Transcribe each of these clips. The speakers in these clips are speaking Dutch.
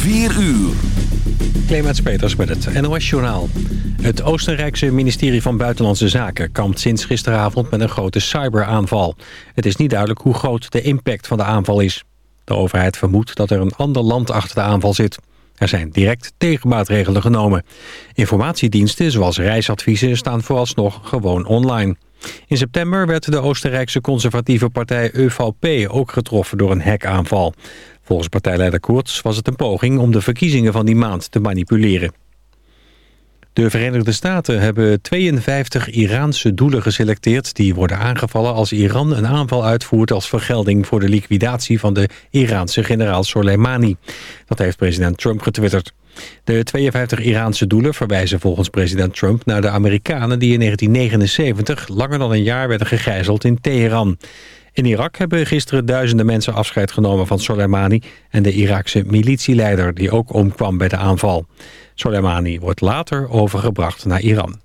4 uur. Clemens Peters met het NOS-journaal. Het Oostenrijkse ministerie van Buitenlandse Zaken kampt sinds gisteravond met een grote cyberaanval. Het is niet duidelijk hoe groot de impact van de aanval is. De overheid vermoedt dat er een ander land achter de aanval zit. Er zijn direct tegenmaatregelen genomen. Informatiediensten zoals reisadviezen staan vooralsnog gewoon online. In september werd de Oostenrijkse conservatieve partij ÖVP ook getroffen door een hackaanval. Volgens partijleider Koerts was het een poging om de verkiezingen van die maand te manipuleren. De Verenigde Staten hebben 52 Iraanse doelen geselecteerd... die worden aangevallen als Iran een aanval uitvoert... als vergelding voor de liquidatie van de Iraanse generaal Soleimani. Dat heeft president Trump getwitterd. De 52 Iraanse doelen verwijzen volgens president Trump naar de Amerikanen... die in 1979 langer dan een jaar werden gegijzeld in Teheran. In Irak hebben gisteren duizenden mensen afscheid genomen van Soleimani... en de Iraakse militieleider die ook omkwam bij de aanval. Soleimani wordt later overgebracht naar Iran.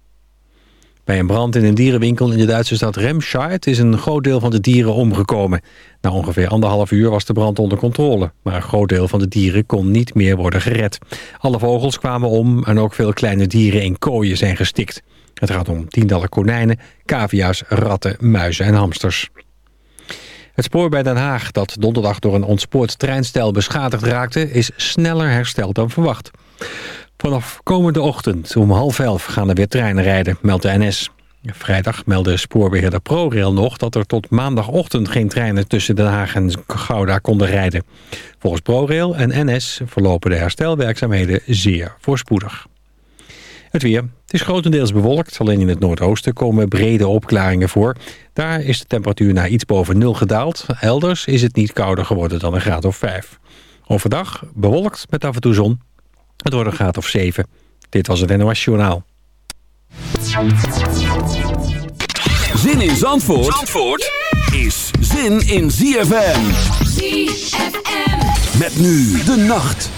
Bij een brand in een dierenwinkel in de Duitse stad Remscheid is een groot deel van de dieren omgekomen. Na ongeveer anderhalf uur was de brand onder controle, maar een groot deel van de dieren kon niet meer worden gered. Alle vogels kwamen om en ook veel kleine dieren in kooien zijn gestikt. Het gaat om tientallen konijnen, cavia's, ratten, muizen en hamsters. Het spoor bij Den Haag, dat donderdag door een ontspoord treinstel beschadigd raakte, is sneller hersteld dan verwacht. Vanaf komende ochtend om half elf gaan er weer treinen rijden, meldt de NS. Vrijdag meldde spoorbeheerder ProRail nog dat er tot maandagochtend geen treinen tussen Den Haag en Gouda konden rijden. Volgens ProRail en NS verlopen de herstelwerkzaamheden zeer voorspoedig. Het weer. Het is grotendeels bewolkt. Alleen in het noordoosten komen brede opklaringen voor. Daar is de temperatuur naar iets boven nul gedaald. Elders is het niet kouder geworden dan een graad of 5. Overdag bewolkt met af en toe zon. Het wordt een graad of 7. Dit was het NOS Journaal. Zin in Zandvoort, Zandvoort is zin in ZFM. ZFM. Met nu de nacht.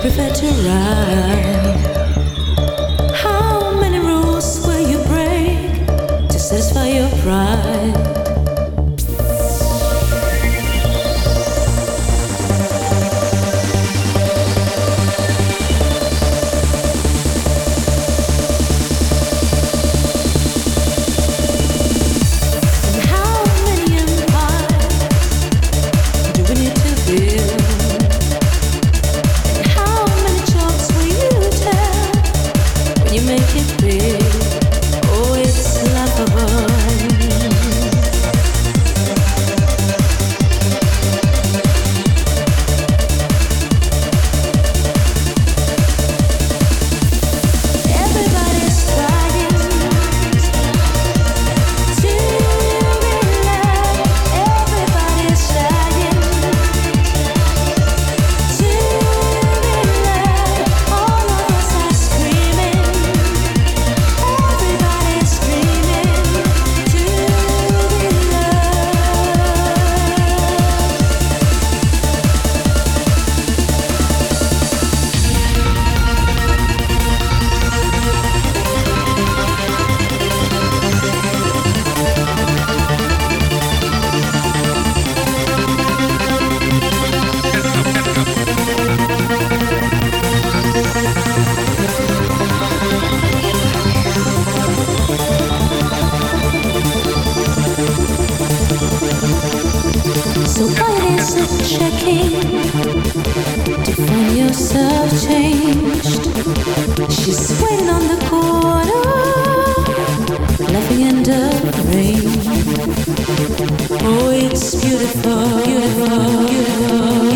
prefer to ride. to find yourself changed. She's waiting on the corner, laughing in the rain. Oh, it's beautiful, beautiful, beautiful.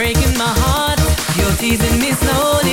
breaking my heart. You're teasing me slowly